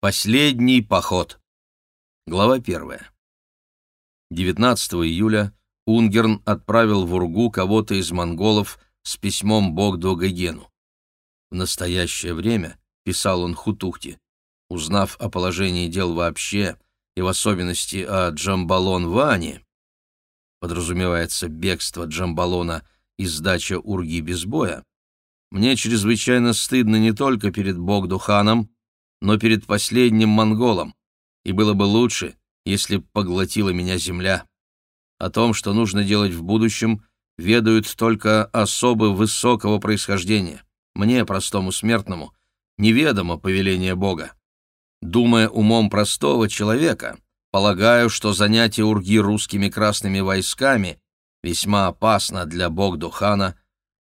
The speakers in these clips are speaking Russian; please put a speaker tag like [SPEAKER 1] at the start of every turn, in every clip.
[SPEAKER 1] Последний поход. Глава первая. 19 июля Унгерн отправил в Ургу кого-то из монголов с письмом Богду Гагену. В настоящее время, писал он Хутухте, узнав о положении дел вообще и в особенности о Джамбалон-Ване, подразумевается бегство Джамбалона и сдача Урги без боя, мне чрезвычайно стыдно не только перед Богдуханом, но перед последним монголом, и было бы лучше, если б поглотила меня земля. О том, что нужно делать в будущем, ведают только особы высокого происхождения. Мне, простому смертному, неведомо повеление Бога. Думая умом простого человека, полагаю, что занятие Урги русскими красными войсками весьма опасно для Богдухана,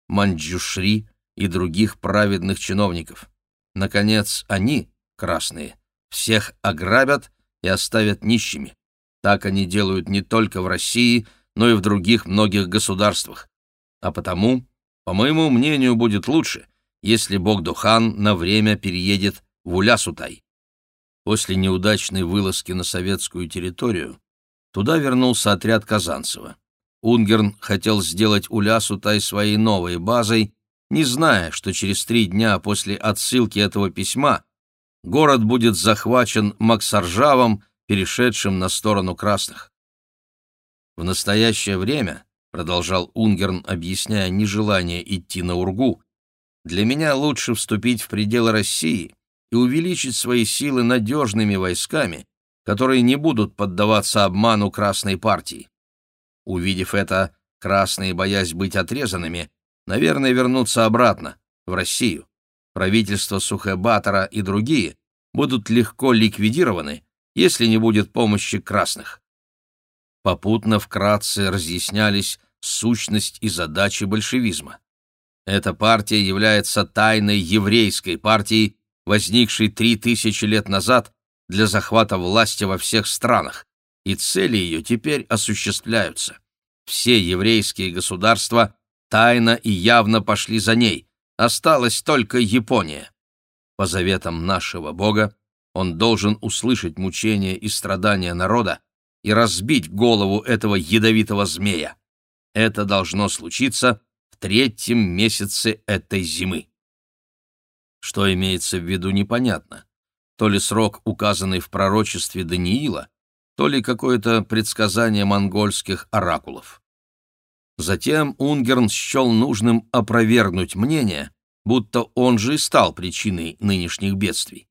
[SPEAKER 1] Манджушри и других праведных чиновников. Наконец, они, красные, всех ограбят и оставят нищими. Так они делают не только в России, но и в других многих государствах. А потому, по моему мнению, будет лучше, если Богдухан на время переедет в Улясутай. После неудачной вылазки на советскую территорию туда вернулся отряд Казанцева. Унгерн хотел сделать Улясутай своей новой базой, не зная, что через три дня после отсылки этого письма город будет захвачен Максаржавом, перешедшим на сторону красных. В настоящее время, продолжал Унгерн, объясняя нежелание идти на Ургу, для меня лучше вступить в пределы России и увеличить свои силы надежными войсками, которые не будут поддаваться обману Красной партии. Увидев это, красные, боясь быть отрезанными, наверное, вернутся обратно, в Россию. Правительство Сухебатора и другие будут легко ликвидированы, если не будет помощи красных. Попутно вкратце разъяснялись сущность и задачи большевизма. Эта партия является тайной еврейской партией, возникшей три тысячи лет назад для захвата власти во всех странах, и цели ее теперь осуществляются. Все еврейские государства тайно и явно пошли за ней. Осталась только Япония. По заветам нашего Бога он должен услышать мучения и страдания народа и разбить голову этого ядовитого змея. Это должно случиться в третьем месяце этой зимы. Что имеется в виду, непонятно. То ли срок, указанный в пророчестве Даниила, то ли какое-то предсказание монгольских оракулов. Затем Унгерн счел нужным опровергнуть мнение, будто он же и стал причиной нынешних бедствий.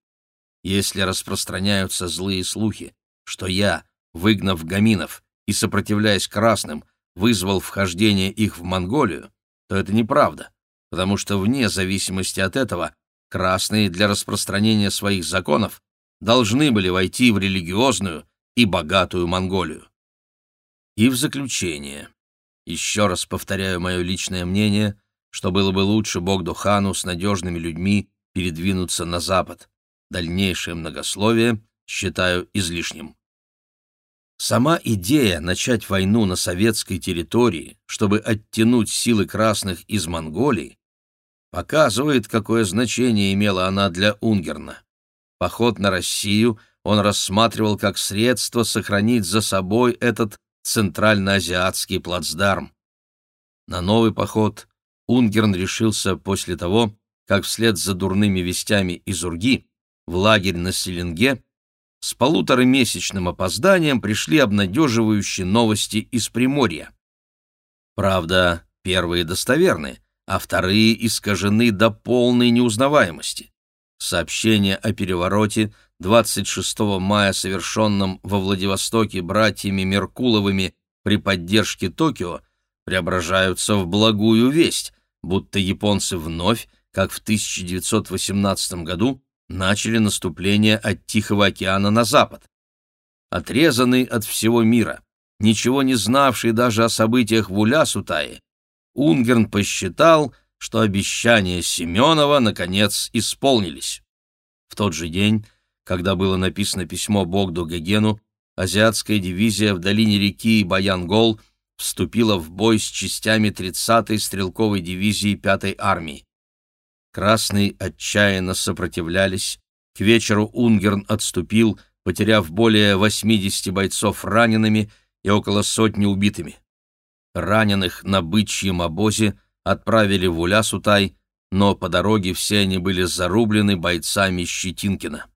[SPEAKER 1] Если распространяются злые слухи, что я, выгнав гаминов и сопротивляясь красным, вызвал вхождение их в Монголию, то это неправда, потому что вне зависимости от этого красные для распространения своих законов должны были войти в религиозную и богатую Монголию. И в заключение. Еще раз повторяю мое личное мнение, что было бы лучше Богдухану с надежными людьми передвинуться на запад. Дальнейшее многословие считаю излишним. Сама идея начать войну на советской территории, чтобы оттянуть силы красных из Монголии, показывает, какое значение имела она для Унгерна. Поход на Россию он рассматривал как средство сохранить за собой этот центральноазиатский плацдарм. На новый поход Унгерн решился после того, как вслед за дурными вестями из Урги в лагерь на Селенге с полуторамесячным опозданием пришли обнадеживающие новости из Приморья. Правда, первые достоверны, а вторые искажены до полной неузнаваемости. Сообщение о перевороте 26 мая совершенном во Владивостоке братьями Меркуловыми при поддержке Токио, преображаются в благую весть, будто японцы вновь, как в 1918 году, начали наступление от Тихого океана на запад. Отрезанный от всего мира, ничего не знавший даже о событиях в Улясутае, Унгерн посчитал, что обещания Семенова наконец исполнились. В тот же день когда было написано письмо Богду Гагену, азиатская дивизия в долине реки Баянгол вступила в бой с частями 30-й стрелковой дивизии 5-й армии. Красные отчаянно сопротивлялись, К вечеру Унгерн отступил, потеряв более 80 бойцов ранеными и около сотни убитыми. Раненых на бычьем обозе отправили в Улясутай, но по дороге все они были зарублены бойцами Щетинкина.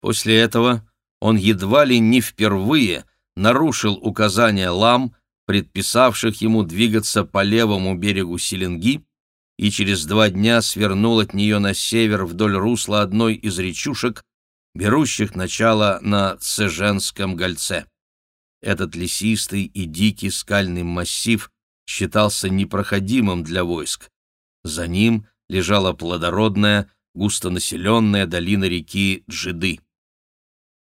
[SPEAKER 1] После этого он едва ли не впервые нарушил указания лам, предписавших ему двигаться по левому берегу Селенги, и через два дня свернул от нее на север вдоль русла одной из речушек, берущих начало на Цеженском гольце. Этот лесистый и дикий скальный массив считался непроходимым для войск. За ним лежала плодородная, густонаселенная долина реки Джиды.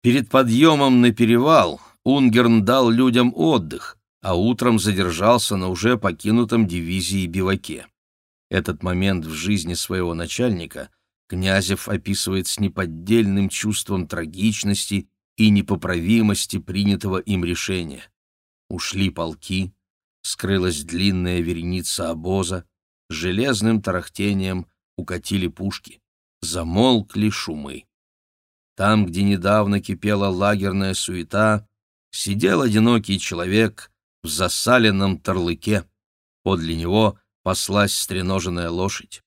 [SPEAKER 1] Перед подъемом на перевал Унгерн дал людям отдых, а утром задержался на уже покинутом дивизии биваке. Этот момент в жизни своего начальника Князев описывает с неподдельным чувством трагичности и непоправимости принятого им решения. Ушли полки, скрылась длинная вереница обоза, железным тарахтением укатили пушки, замолкли шумы. Там, где недавно кипела лагерная суета, сидел одинокий человек в засаленном торлыке. Подле него паслась стреноженная лошадь.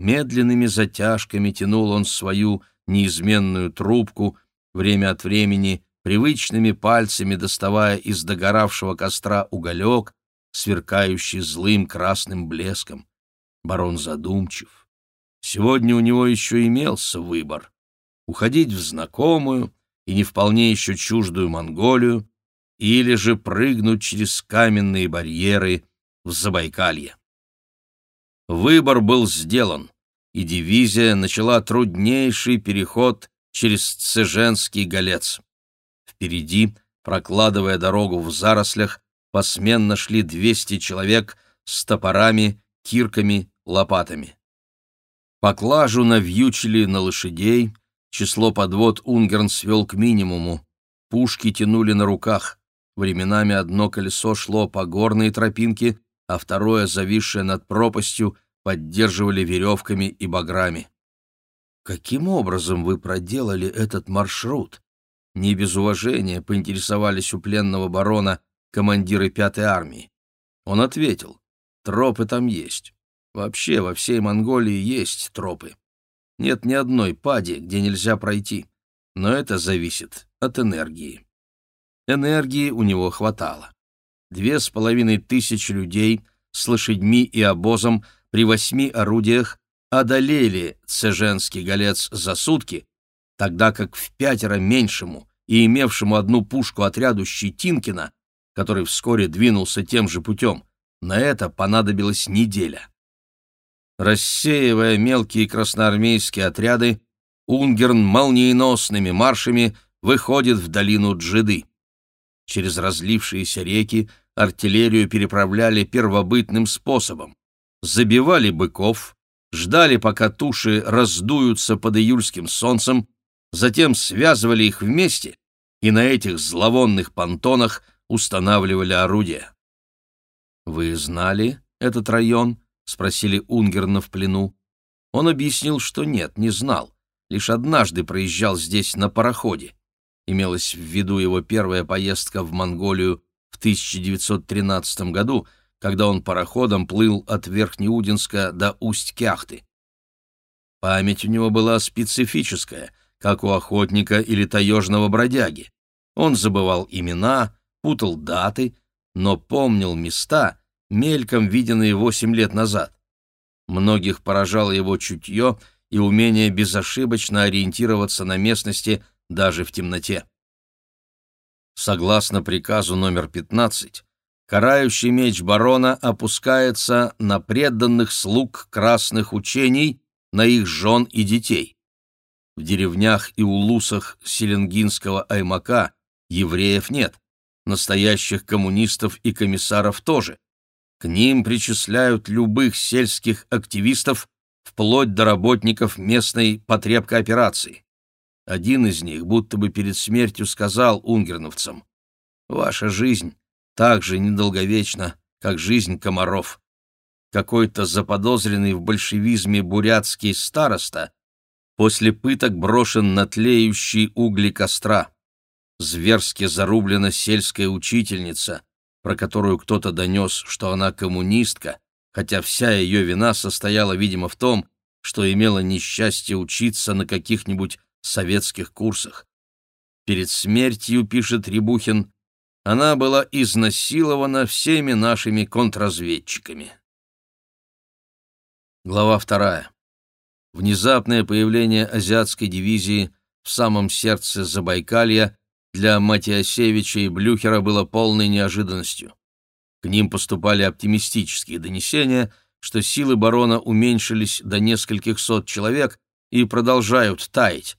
[SPEAKER 1] Медленными затяжками тянул он свою неизменную трубку, время от времени привычными пальцами доставая из догоравшего костра уголек, сверкающий злым красным блеском. Барон задумчив. Сегодня у него еще имелся выбор уходить в знакомую и не вполне еще чуждую Монголию, или же прыгнуть через каменные барьеры в Забайкалье. Выбор был сделан, и дивизия начала труднейший переход через Цеженский голец. Впереди, прокладывая дорогу в зарослях, посменно шли 200 человек с топорами, кирками, лопатами. Поклажу навьючили на лошадей, Число подвод Унгерн свел к минимуму. Пушки тянули на руках. Временами одно колесо шло по горной тропинке, а второе, зависшее над пропастью, поддерживали веревками и баграми. «Каким образом вы проделали этот маршрут?» Не без уважения поинтересовались у пленного барона командиры пятой армии. Он ответил, тропы там есть. Вообще во всей Монголии есть тропы. Нет ни одной пади, где нельзя пройти, но это зависит от энергии. Энергии у него хватало. Две с половиной тысячи людей с лошадьми и обозом при восьми орудиях одолели Цеженский голец за сутки, тогда как в пятеро меньшему и имевшему одну пушку отряду Щетинкина, который вскоре двинулся тем же путем, на это понадобилась неделя. Рассеивая мелкие красноармейские отряды, Унгерн молниеносными маршами выходит в долину Джиды. Через разлившиеся реки артиллерию переправляли первобытным способом. Забивали быков, ждали, пока туши раздуются под июльским солнцем, затем связывали их вместе и на этих зловонных понтонах устанавливали орудия. Вы знали этот район? — спросили Унгерна в плену. Он объяснил, что нет, не знал. Лишь однажды проезжал здесь на пароходе. Имелась в виду его первая поездка в Монголию в 1913 году, когда он пароходом плыл от Верхнеудинска до Усть-Кяхты. Память у него была специфическая, как у охотника или таежного бродяги. Он забывал имена, путал даты, но помнил места — мельком виденные восемь лет назад. Многих поражало его чутье и умение безошибочно ориентироваться на местности даже в темноте. Согласно приказу номер 15, карающий меч барона опускается на преданных слуг красных учений, на их жен и детей. В деревнях и улусах Селенгинского Аймака евреев нет, настоящих коммунистов и комиссаров тоже. К ним причисляют любых сельских активистов, вплоть до работников местной потребкооперации. Один из них будто бы перед смертью сказал унгерновцам, «Ваша жизнь так же недолговечна, как жизнь комаров». Какой-то заподозренный в большевизме бурятский староста после пыток брошен на тлеющие угли костра. Зверски зарублена сельская учительница, про которую кто-то донес, что она коммунистка, хотя вся ее вина состояла, видимо, в том, что имела несчастье учиться на каких-нибудь советских курсах. Перед смертью, пишет Рябухин, она была изнасилована всеми нашими контрразведчиками. Глава вторая. Внезапное появление азиатской дивизии в самом сердце Забайкалья для Матиасевича и Блюхера было полной неожиданностью. К ним поступали оптимистические донесения, что силы барона уменьшились до нескольких сот человек и продолжают таять.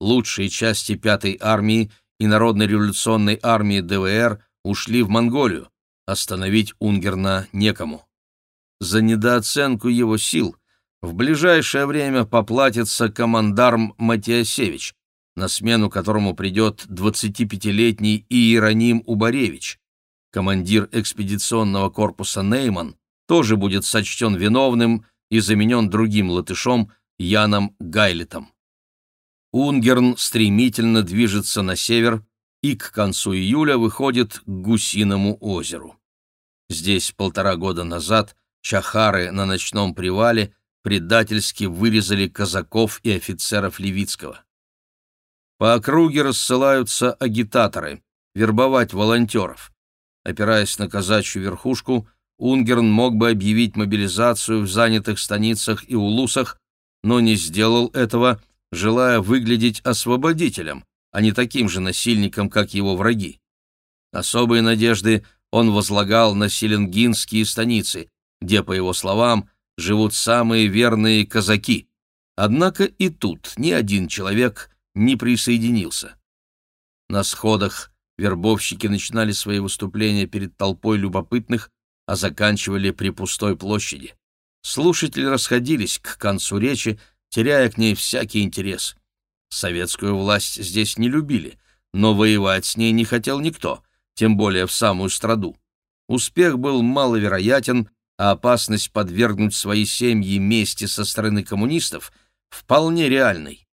[SPEAKER 1] Лучшие части пятой армии и Народной революционной армии ДВР ушли в Монголию, остановить Унгерна некому. За недооценку его сил в ближайшее время поплатится командарм Матиасевич, на смену которому придет 25-летний Иероним Убаревич. Командир экспедиционного корпуса Нейман тоже будет сочтен виновным и заменен другим латышом Яном Гайлетом. Унгерн стремительно движется на север и к концу июля выходит к Гусиному озеру. Здесь полтора года назад чахары на ночном привале предательски вырезали казаков и офицеров Левицкого. По округе рассылаются агитаторы, вербовать волонтеров. Опираясь на казачью верхушку, Унгерн мог бы объявить мобилизацию в занятых станицах и улусах, но не сделал этого, желая выглядеть освободителем, а не таким же насильником, как его враги. Особые надежды он возлагал на селенгинские станицы, где, по его словам, живут самые верные казаки. Однако и тут ни один человек не присоединился. На сходах вербовщики начинали свои выступления перед толпой любопытных, а заканчивали при пустой площади. Слушатели расходились к концу речи, теряя к ней всякий интерес. Советскую власть здесь не любили, но воевать с ней не хотел никто, тем более в самую страду. Успех был маловероятен, а опасность подвергнуть свои семьи мести со стороны коммунистов вполне реальной.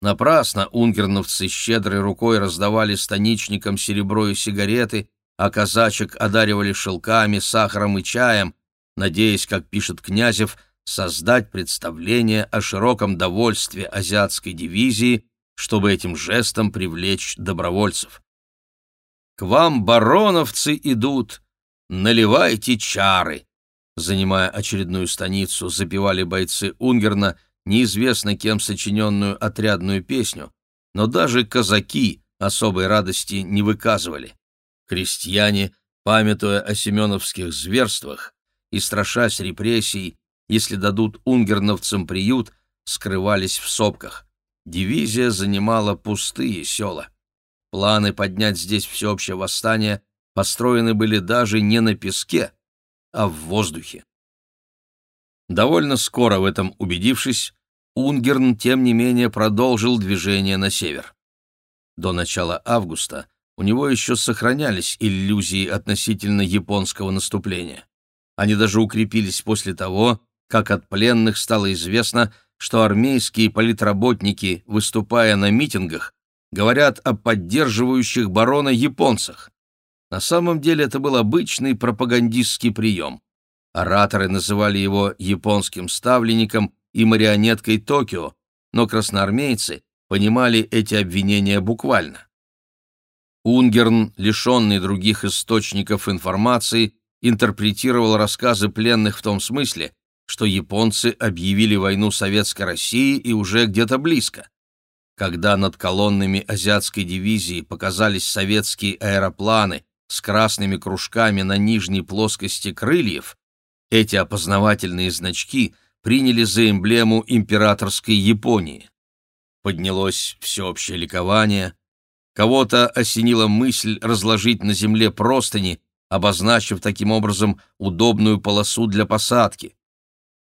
[SPEAKER 1] Напрасно унгерновцы щедрой рукой раздавали станичникам серебро и сигареты, а казачек одаривали шелками, сахаром и чаем, надеясь, как пишет Князев, создать представление о широком довольстве азиатской дивизии, чтобы этим жестом привлечь добровольцев. «К вам бароновцы идут, наливайте чары!» Занимая очередную станицу, запевали бойцы Унгерна – неизвестно кем сочиненную отрядную песню, но даже казаки особой радости не выказывали. Крестьяне, памятуя о семеновских зверствах и страшась репрессий, если дадут унгерновцам приют, скрывались в сопках. Дивизия занимала пустые села. Планы поднять здесь всеобщее восстание построены были даже не на песке, а в воздухе. Довольно скоро в этом убедившись, Унгерн, тем не менее, продолжил движение на север. До начала августа у него еще сохранялись иллюзии относительно японского наступления. Они даже укрепились после того, как от пленных стало известно, что армейские политработники, выступая на митингах, говорят о поддерживающих барона японцах. На самом деле это был обычный пропагандистский прием. Ораторы называли его японским ставленником и марионеткой Токио, но красноармейцы понимали эти обвинения буквально. Унгерн, лишенный других источников информации, интерпретировал рассказы пленных в том смысле, что японцы объявили войну Советской России и уже где-то близко. Когда над колоннами азиатской дивизии показались советские аэропланы с красными кружками на нижней плоскости крыльев, эти опознавательные значки – приняли за эмблему императорской Японии. Поднялось всеобщее ликование. Кого-то осенила мысль разложить на земле простыни, обозначив таким образом удобную полосу для посадки.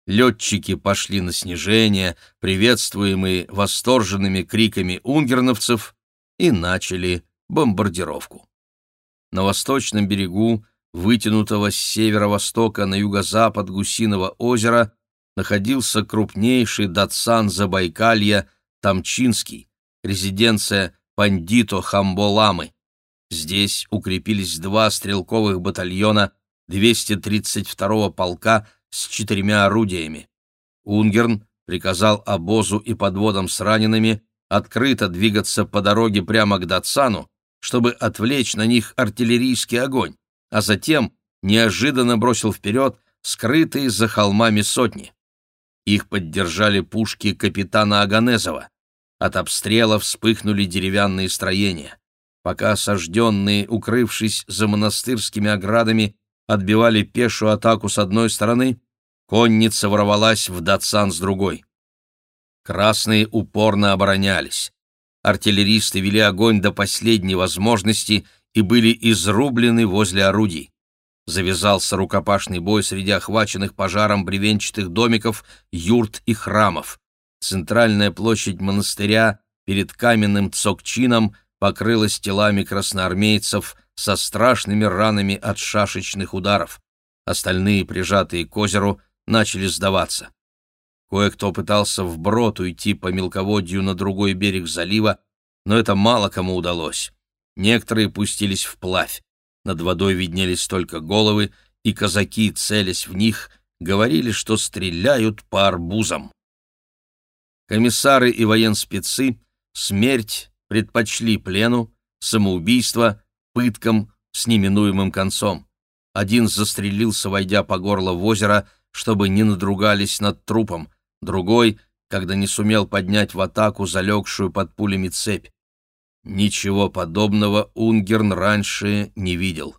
[SPEAKER 1] Летчики пошли на снижение, приветствуемые восторженными криками унгерновцев, и начали бомбардировку. На восточном берегу, вытянутого с северо-востока на юго-запад Гусиного озера, находился крупнейший датсан Забайкалья Тамчинский, резиденция Пандито Хамболамы. Здесь укрепились два стрелковых батальона 232-го полка с четырьмя орудиями. Унгерн приказал обозу и подводам с ранеными открыто двигаться по дороге прямо к Датсану, чтобы отвлечь на них артиллерийский огонь, а затем неожиданно бросил вперед скрытые за холмами сотни. Их поддержали пушки капитана Аганезова. От обстрела вспыхнули деревянные строения. Пока осажденные, укрывшись за монастырскими оградами, отбивали пешую атаку с одной стороны, конница ворвалась в Датсан с другой. Красные упорно оборонялись. Артиллеристы вели огонь до последней возможности и были изрублены возле орудий. Завязался рукопашный бой среди охваченных пожаром бревенчатых домиков, юрт и храмов. Центральная площадь монастыря перед каменным цокчином покрылась телами красноармейцев со страшными ранами от шашечных ударов. Остальные, прижатые к озеру, начали сдаваться. Кое-кто пытался вброд уйти по мелководью на другой берег залива, но это мало кому удалось. Некоторые пустились вплавь. Над водой виднелись только головы, и казаки, целясь в них, говорили, что стреляют по арбузам. Комиссары и военспецы смерть предпочли плену, самоубийство, пыткам с неминуемым концом. Один застрелился, войдя по горло в озеро, чтобы не надругались над трупом, другой, когда не сумел поднять в атаку залегшую под пулями цепь. Ничего подобного Унгерн раньше не видел.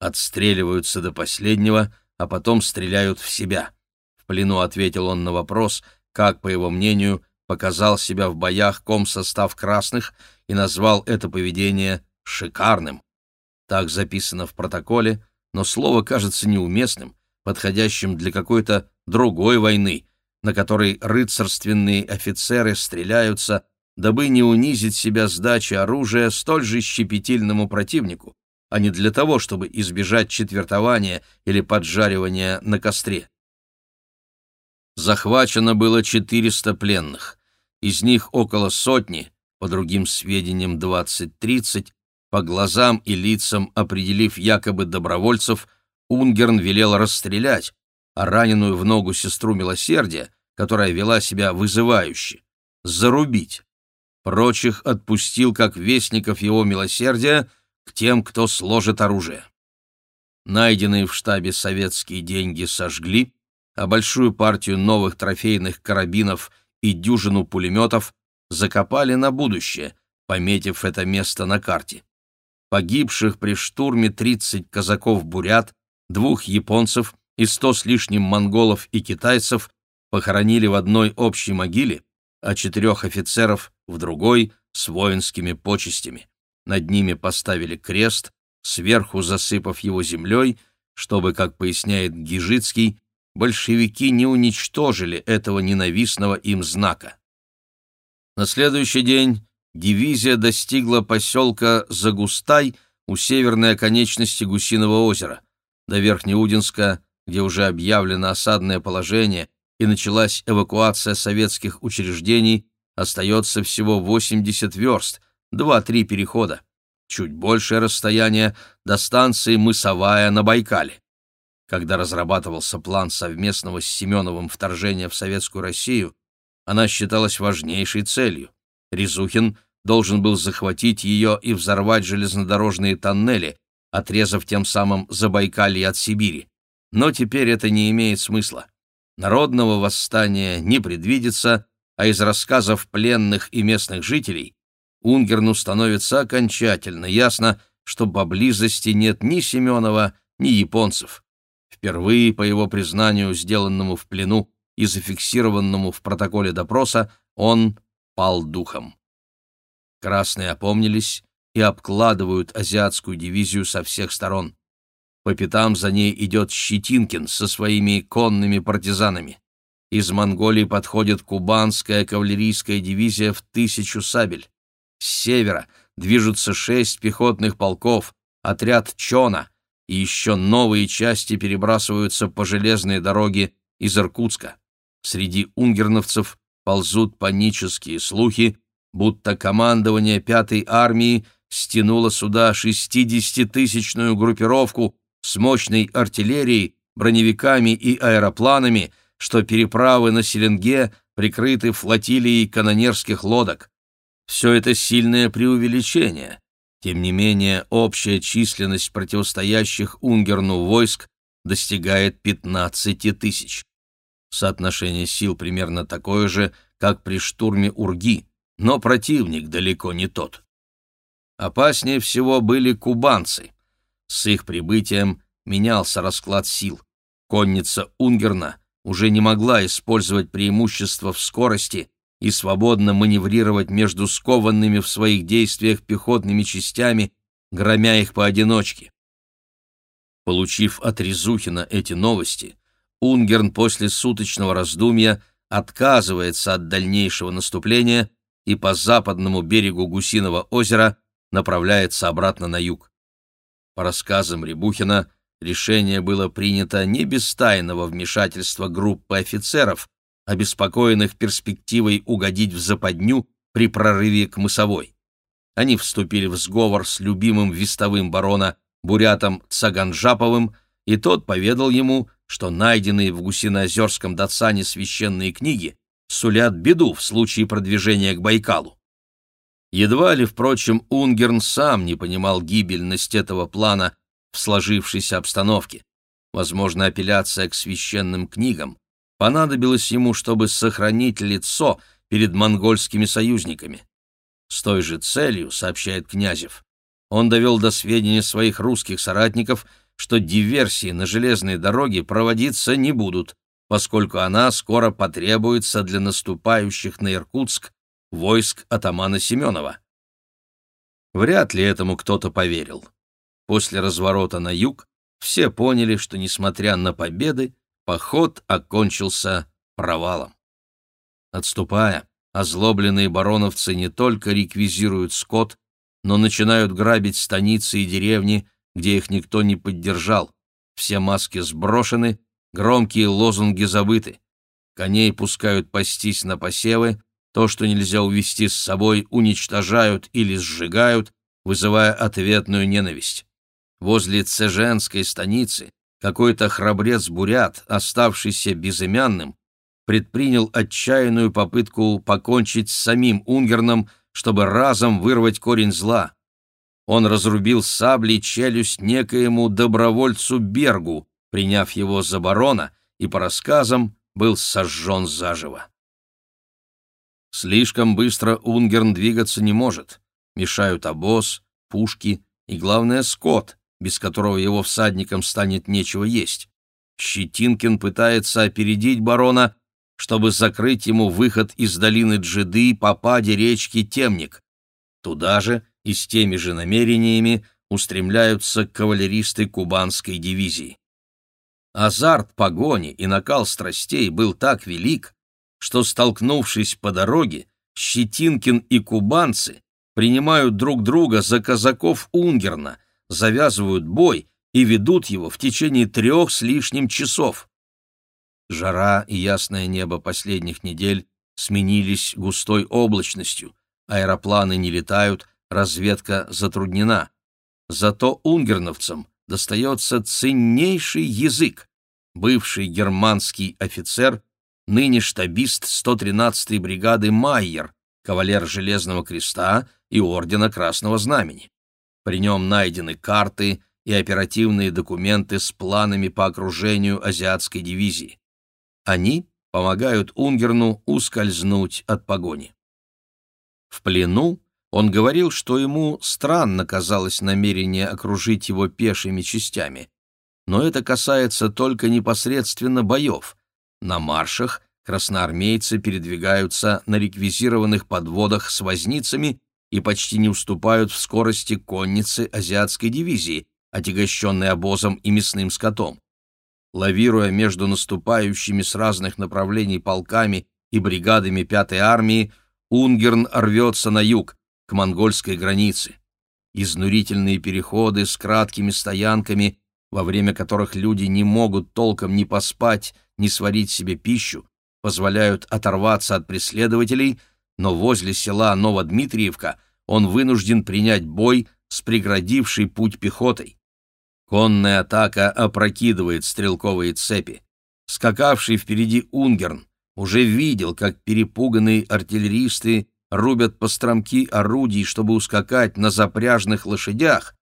[SPEAKER 1] Отстреливаются до последнего, а потом стреляют в себя. В плену ответил он на вопрос, как, по его мнению, показал себя в боях комсостав красных и назвал это поведение шикарным. Так записано в протоколе, но слово кажется неуместным, подходящим для какой-то другой войны, на которой рыцарственные офицеры стреляются, дабы не унизить себя сдачи оружия столь же щепетильному противнику, а не для того, чтобы избежать четвертования или поджаривания на костре. Захвачено было 400 пленных. Из них около сотни, по другим сведениям 20-30, по глазам и лицам определив якобы добровольцев, Унгерн велел расстрелять, а раненую в ногу сестру милосердия, которая вела себя вызывающе, зарубить. Прочих отпустил как вестников его милосердия к тем, кто сложит оружие. Найденные в штабе советские деньги сожгли, а большую партию новых трофейных карабинов и дюжину пулеметов закопали на будущее, пометив это место на карте. Погибших при штурме 30 казаков-бурят, двух японцев и сто с лишним монголов и китайцев похоронили в одной общей могиле, а четырех офицеров в другой с воинскими почестями. Над ними поставили крест, сверху засыпав его землей, чтобы, как поясняет Гижицкий, большевики не уничтожили этого ненавистного им знака. На следующий день дивизия достигла поселка Загустай у северной оконечности Гусиного озера. До Верхнеудинска где уже объявлено осадное положение и началась эвакуация советских учреждений, остается всего 80 верст, 2-3 перехода. Чуть большее расстояние до станции Мысовая на Байкале. Когда разрабатывался план совместного с Семеновым вторжения в Советскую Россию, она считалась важнейшей целью. Резухин должен был захватить ее и взорвать железнодорожные тоннели, отрезав тем самым Забайкалье от Сибири но теперь это не имеет смысла. Народного восстания не предвидится, а из рассказов пленных и местных жителей Унгерну становится окончательно ясно, что поблизости нет ни Семенова, ни японцев. Впервые, по его признанию, сделанному в плену и зафиксированному в протоколе допроса, он пал духом. Красные опомнились и обкладывают азиатскую дивизию со всех сторон. По пятам за ней идет Щетинкин со своими конными партизанами. Из Монголии подходит кубанская кавалерийская дивизия в тысячу сабель. С севера движутся шесть пехотных полков, отряд Чона, и еще новые части перебрасываются по железной дороге из Иркутска. среди унгерновцев ползут панические слухи, будто командование пятой армии стянуло сюда шестидесятитысячную группировку с мощной артиллерией, броневиками и аэропланами, что переправы на Селенге прикрыты флотилией канонерских лодок. Все это сильное преувеличение. Тем не менее, общая численность противостоящих Унгерну войск достигает 15 тысяч. Соотношение сил примерно такое же, как при штурме Урги, но противник далеко не тот. Опаснее всего были кубанцы. С их прибытием менялся расклад сил. Конница Унгерна уже не могла использовать преимущество в скорости и свободно маневрировать между скованными в своих действиях пехотными частями, громя их поодиночке. Получив от Резухина эти новости, Унгерн после суточного раздумья отказывается от дальнейшего наступления и по западному берегу Гусиного озера направляется обратно на юг. По рассказам Рябухина, решение было принято не без тайного вмешательства группы офицеров, обеспокоенных перспективой угодить в западню при прорыве к Мысовой. Они вступили в сговор с любимым вестовым барона Бурятом Цаганжаповым, и тот поведал ему, что найденные в Гусиноозерском Дацане священные книги сулят беду в случае продвижения к Байкалу. Едва ли, впрочем, Унгерн сам не понимал гибельность этого плана в сложившейся обстановке. Возможно, апелляция к священным книгам понадобилась ему, чтобы сохранить лицо перед монгольскими союзниками. С той же целью, сообщает Князев, он довел до сведения своих русских соратников, что диверсии на железной дороге проводиться не будут, поскольку она скоро потребуется для наступающих на Иркутск войск атамана Семенова. Вряд ли этому кто-то поверил. После разворота на юг все поняли, что, несмотря на победы, поход окончился провалом. Отступая, озлобленные бароновцы не только реквизируют скот, но начинают грабить станицы и деревни, где их никто не поддержал. Все маски сброшены, громкие лозунги забыты. Коней пускают пастись на посевы, то, что нельзя увести с собой, уничтожают или сжигают, вызывая ответную ненависть. Возле Цеженской станицы какой-то храбрец-бурят, оставшийся безымянным, предпринял отчаянную попытку покончить с самим Унгерном, чтобы разом вырвать корень зла. Он разрубил саблей челюсть некоему добровольцу Бергу, приняв его за барона, и, по рассказам, был сожжен заживо. Слишком быстро Унгерн двигаться не может. Мешают обоз, пушки и, главное, скот, без которого его всадникам станет нечего есть. Щетинкин пытается опередить барона, чтобы закрыть ему выход из долины Джиды по паде речки Темник. Туда же и с теми же намерениями устремляются кавалеристы кубанской дивизии. Азарт погони и накал страстей был так велик, что, столкнувшись по дороге, Щетинкин и кубанцы принимают друг друга за казаков Унгерна, завязывают бой и ведут его в течение трех с лишним часов. Жара и ясное небо последних недель сменились густой облачностью, аэропланы не летают, разведка затруднена. Зато унгерновцам достается ценнейший язык. Бывший германский офицер, ныне штабист 113-й бригады Майер, кавалер Железного Креста и Ордена Красного Знамени. При нем найдены карты и оперативные документы с планами по окружению азиатской дивизии. Они помогают Унгерну ускользнуть от погони. В плену он говорил, что ему странно казалось намерение окружить его пешими частями. Но это касается только непосредственно боев. На маршах красноармейцы передвигаются на реквизированных подводах с возницами и почти не уступают в скорости конницы азиатской дивизии, отягощенной обозом и мясным скотом. Лавируя между наступающими с разных направлений полками и бригадами Пятой армии, Унгерн рвется на юг, к монгольской границе. Изнурительные переходы с краткими стоянками, во время которых люди не могут толком ни поспать, ни сварить себе пищу, позволяют оторваться от преследователей, но возле села Новодмитриевка он вынужден принять бой с преградившей путь пехотой. Конная атака опрокидывает стрелковые цепи. Скакавший впереди Унгерн уже видел, как перепуганные артиллеристы рубят постромки орудий, чтобы ускакать на запряжных лошадях,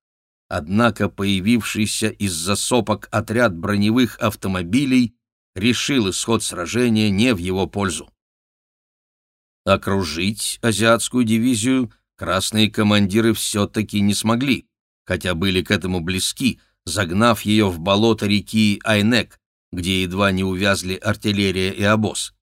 [SPEAKER 1] однако появившийся из-за сопок отряд броневых автомобилей решил исход сражения не в его пользу. Окружить азиатскую дивизию красные командиры все-таки не смогли, хотя были к этому близки, загнав ее в болото реки Айнек, где едва не увязли артиллерия и обоз.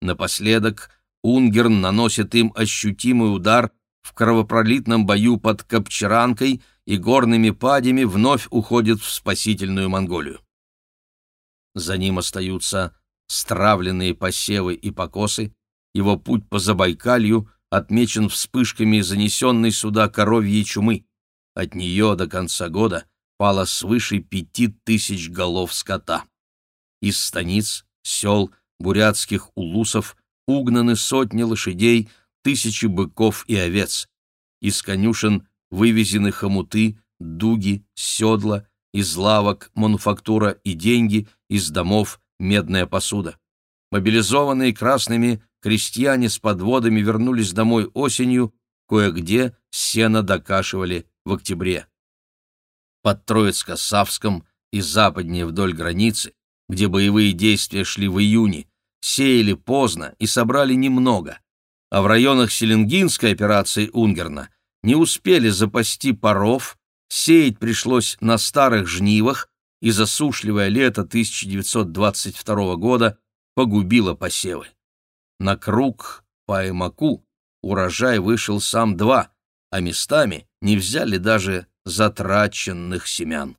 [SPEAKER 1] Напоследок Унгерн наносит им ощутимый удар в кровопролитном бою под Копчеранкой и горными падями вновь уходит в спасительную Монголию. За ним остаются стравленные посевы и покосы, его путь по Забайкалью отмечен вспышками занесенной сюда коровьей чумы. От нее до конца года пало свыше пяти тысяч голов скота. Из станиц, сел, бурятских улусов угнаны сотни лошадей, тысячи быков и овец. Из конюшен вывезены хомуты, дуги, седла, из лавок мануфактура и деньги, из домов медная посуда. Мобилизованные красными крестьяне с подводами вернулись домой осенью, кое-где сено докашивали в октябре. Под Троицко-Савском и западнее вдоль границы, где боевые действия шли в июне, сеяли поздно и собрали немного, а в районах Селенгинской операции Унгерна не успели запасти паров, сеять пришлось на старых жнивах, и засушливое лето 1922 года погубило посевы. На круг по Эмаку урожай вышел сам два, а местами не взяли даже затраченных семян.